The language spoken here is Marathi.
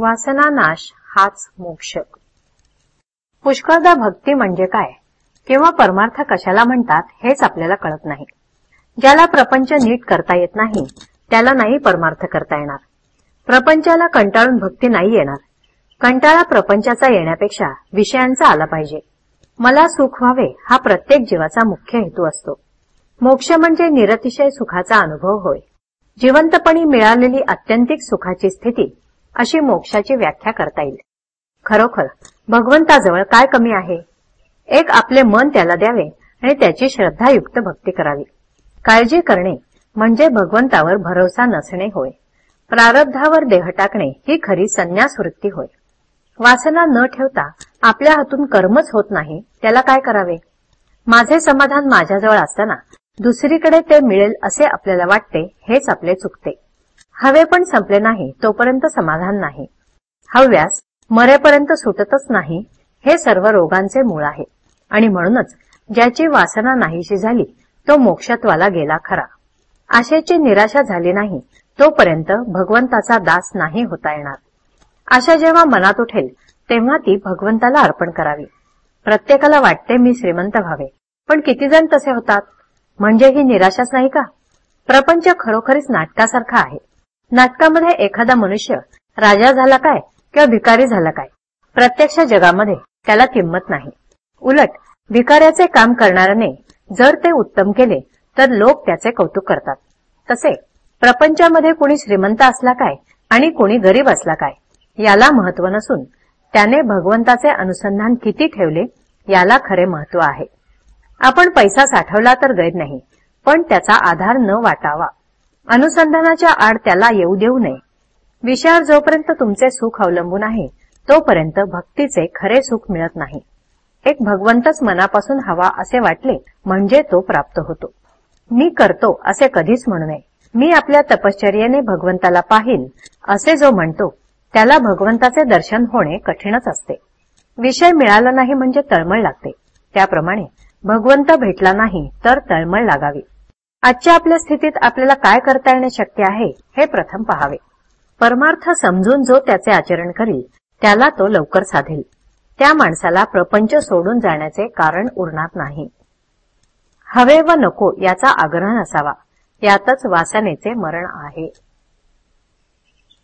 वासना नाश हाच मोक्ष. पुष्कळदा भक्ती म्हणजे काय? किंवा परमार्थ कशाला म्हणतात हेच आपल्याला कळत नाही. ज्याला प्रपंच नीट करता येत नाही त्याला नाही परमार्थ करता येणार. प्रपंचाला कंटाळून भक्ती नाही येणार. कंटाळा प्रपंचाचा येण्यापेक्षा विषयांचा आला पाहिजे. मला सुख व्हावे हा प्रत्येक जीवाचा मुख्य हेतू असतो. मोक्ष म्हणजे निरतिशय सुखाचा अनुभव होय. जिवंतपणी मिळालेली अत्यंतिक सुखाची स्थिती अशी मोक्षाची व्याख्या करता येईल. खरोखर भगवंताजवळ काय कमी आहे? एक आपले मन त्याला द्यावे आणि त्याची श्रद्धायुक्त भक्ती करावी. काळजी करणे म्हणजे भगवंतावर भरोसा नसणे होय. प्रारब्धावर देह टाकणे ही खरी संन्यास वृत्ती होय. वासना न ठेवता आपल्या हातून कर्मच होत नाही त्याला काय करावे? माझे समाधान माझ्याजवळ असताना दुसरीकडे ते मिळेल असे आपल्याला वाटते हेच आपले चुकते. हवे पण संपले नाही तोपर्यंत समाधान नाही. हव्यास मरेपर्यंत सुटतच नाही हे सर्व रोगांचे मूळ आहे. आणि म्हणूनच ज्याची वासना नाहीशी झाली तो मोक्षत्वाला गेला खरा. आशेची निराशा झाली नाही तोपर्यंत भगवंताचा दास नाही होता येणार. आशा जेव्हा मनात उठेल तेव्हा ती भगवंताला अर्पण करावी. प्रत्येकाला वाटते मी श्रीमंत व्हावे. पण किती जण तसे होतात? म्हणजे ही निराशाच नाही का? प्रपंच खरोखरीच नाटकासारखा आहे. नाटकामध्ये एखादा मनुष्य राजा झाला काय किंवा भिकारी झाला काय प्रत्यक्ष जगामध्ये त्याला किंमत नाही. उलट भिकाऱ्याचे काम करणाऱ्याने जर ते उत्तम केले तर लोक त्याचे कौतुक करतात. तसे प्रपंचामध्ये कुणी श्रीमंत असला काय आणि कुणी गरीब असला काय याला महत्त्व नसून त्याने भगवंताचे अनुसंधान किती ठेवले याला खरे महत्त्व आहे. आपण पैसा साठवला तर गैर नाही पण त्याचा आधार न वाटावा. अनुसंधानाच्या आड त्याला येऊ देऊ नये. विषयावर जोपर्यंत तुमचे सुख अवलंबून आहे तोपर्यंत भक्तीचे खरे सुख मिळत नाही. एक भगवंतच मनापासून हवा असे वाटले म्हणजे तो प्राप्त होतो. मी करतो असे कधीच म्हणू नये. मी आपल्या तपश्चर्येने भगवंताला पाहिल असे जो म्हणतो त्याला भगवंताचे दर्शन होणे कठीणच असते. विषय मिळाला नाही म्हणजे तळमळ लागते. त्याप्रमाणे भगवंत भेटला नाही तर तळमळ लागावी. आजच्या आपल्या स्थितीत आपल्याला काय करता येणे शक्य आहे हे प्रथम पहावे. परमार्थ समजून जो त्याचे आचरण करील त्याला तो लवकर साधेल. त्या माणसाला प्रपंच सोडून जाण्याचे कारण उरणार नाही. हवे व नको याचा आग्रह नसावा. यातच वासनेचे मरण आहे.